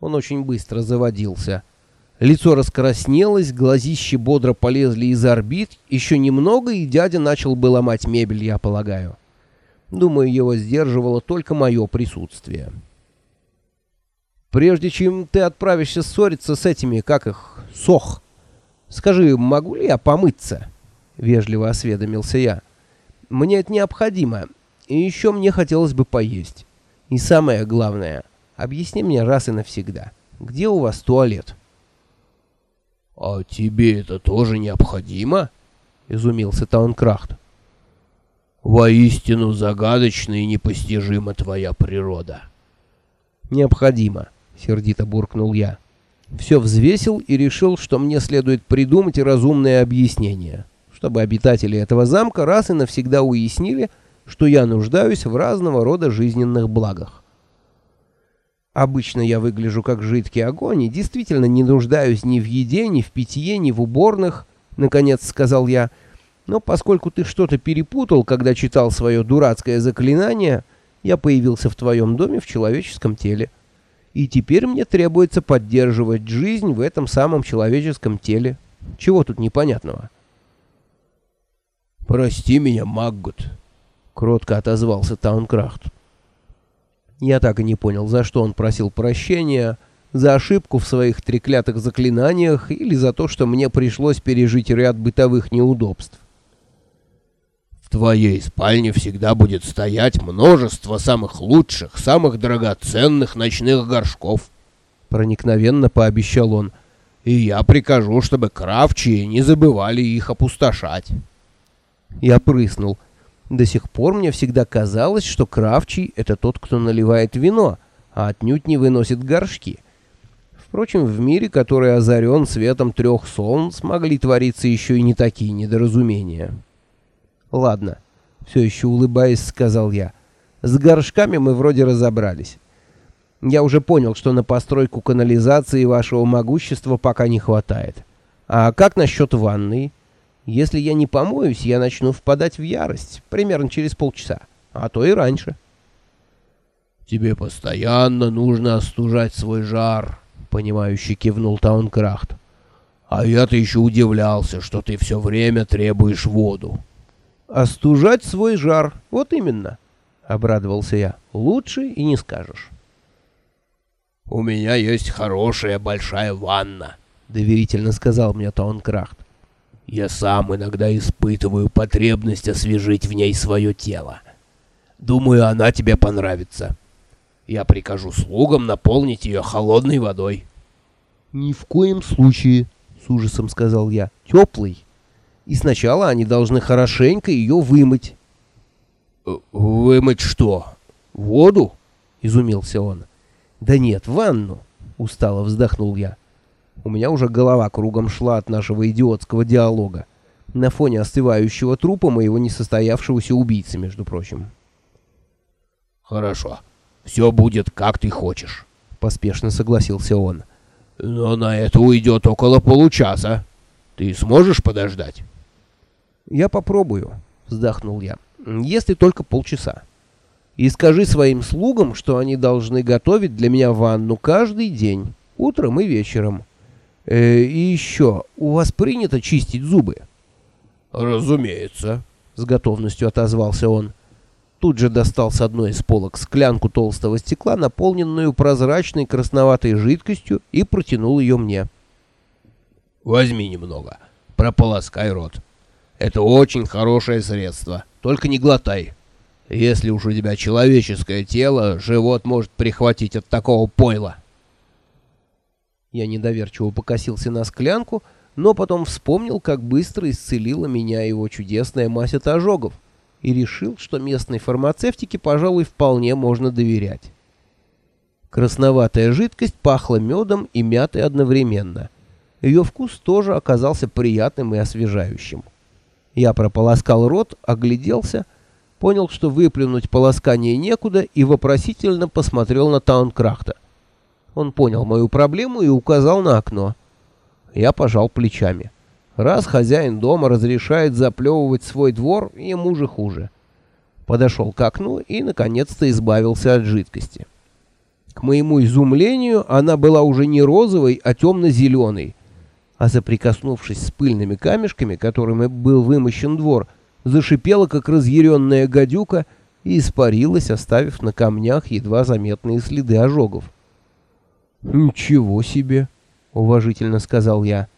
Он очень быстро заводился. Лицо раскраснелось, глазищи бодро полезли из орбит. Еще немного, и дядя начал бы ломать мебель, я полагаю. Думаю, его сдерживало только мое присутствие. Прежде чем ты отправишься ссориться с этими, как их, сох, скажи, могу ли я помыться? Вежливо осведомился я. Мне это необходимо, и еще мне хотелось бы поесть. И самое главное, объясни мне раз и навсегда, где у вас туалет? А тебе это тоже необходимо? изумился Таункрахт. Воистину загадочна и непостижима твоя природа. Необходимо, сердито буркнул я. Все взвесил и решил, что мне следует придумать разумное объяснение, чтобы обитатели этого замка раз и навсегда уяснили, что я нуждаюсь в разного рода жизненных благах. Обычно я выгляжу как жидкий огонь и действительно не нуждаюсь ни в еде, ни в питье, ни в уборных, наконец сказал я. Но поскольку ты что-то перепутал, когда читал свое дурацкое заклинание, я появился в твоем доме в человеческом теле. И теперь мне требуется поддерживать жизнь в этом самом человеческом теле. Чего тут непонятного? Прости меня, Маггут, кротко отозвался Таункрафт. Я так и не понял, за что он просил прощения, за ошибку в своих треклятых заклинаниях или за то, что мне пришлось пережить ряд бытовых неудобств. В твоей спальне всегда будет стоять множество самых лучших, самых драгоценных ночных горшков, проникновенно пообещал он. И я прикажу, чтобы кравчие не забывали их опустошать. Я прыснул. До сих пор мне всегда казалось, что кравчий — это тот, кто наливает вино, а отнюдь не выносит горшки. Впрочем, в мире, который озарен светом трех солнц, могли твориться еще и не такие недоразумения. «Ладно», — все еще улыбаясь, сказал я. «С горшками мы вроде разобрались. Я уже понял, что на постройку канализации вашего могущества пока не хватает. А как насчет ванной?» Если я не помоюсь, я начну впадать в ярость примерно через полчаса, а то и раньше. Тебе постоянно нужно остужать свой жар, понимающе кивнул Таункрахт. А я-то еще удивлялся, что ты все время требуешь воду. Остужать свой жар, вот именно, обрадовался я. Лучше и не скажешь. У меня есть хорошая большая ванна, доверительно сказал мне Таункрахт. Я сам иногда испытываю потребность освежить в ней свое тело. Думаю, она тебе понравится. Я прикажу слугам наполнить ее холодной водой. — Ни в коем случае, — с ужасом сказал я, — теплый. И сначала они должны хорошенько ее вымыть. Э, — Вымыть что? Воду? — изумился он. — Да нет, ванну, — устало вздохнул я. У меня уже голова кругом шла от нашего идиотского диалога. На фоне остывающего трупа моего несостоявшегося убийцы, между прочим. «Хорошо. Все будет, как ты хочешь», — поспешно согласился он. «Но на это уйдет около получаса. Ты сможешь подождать?» «Я попробую», — вздохнул я. «Если только полчаса. И скажи своим слугам, что они должны готовить для меня ванну каждый день, утром и вечером». Э, и еще, у вас принято чистить зубы? Разумеется, с готовностью отозвался он. Тут же достал с одной из полок склянку толстого стекла, наполненную прозрачной красноватой жидкостью, и протянул ее мне. Возьми немного, прополоскай рот. Это очень хорошее средство, только не глотай. Если уж у тебя человеческое тело, живот может прихватить от такого пойла. Я недоверчиво покосился на склянку, но потом вспомнил, как быстро исцелила меня его чудесная мазь от ожогов, и решил, что местной фармацевтике, пожалуй, вполне можно доверять. Красноватая жидкость пахла медом и мятой одновременно. Ее вкус тоже оказался приятным и освежающим. Я прополоскал рот, огляделся, понял, что выплюнуть полоскание некуда и вопросительно посмотрел на Таункрахта. Он понял мою проблему и указал на окно. Я пожал плечами. Раз хозяин дома разрешает заплевывать свой двор, ему же хуже. Подошел к окну и, наконец-то, избавился от жидкости. К моему изумлению, она была уже не розовой, а темно-зеленой. А соприкоснувшись с пыльными камешками, которыми был вымощен двор, зашипела, как разъяренная гадюка, и испарилась, оставив на камнях едва заметные следы ожогов. «Ничего себе!» — уважительно сказал я.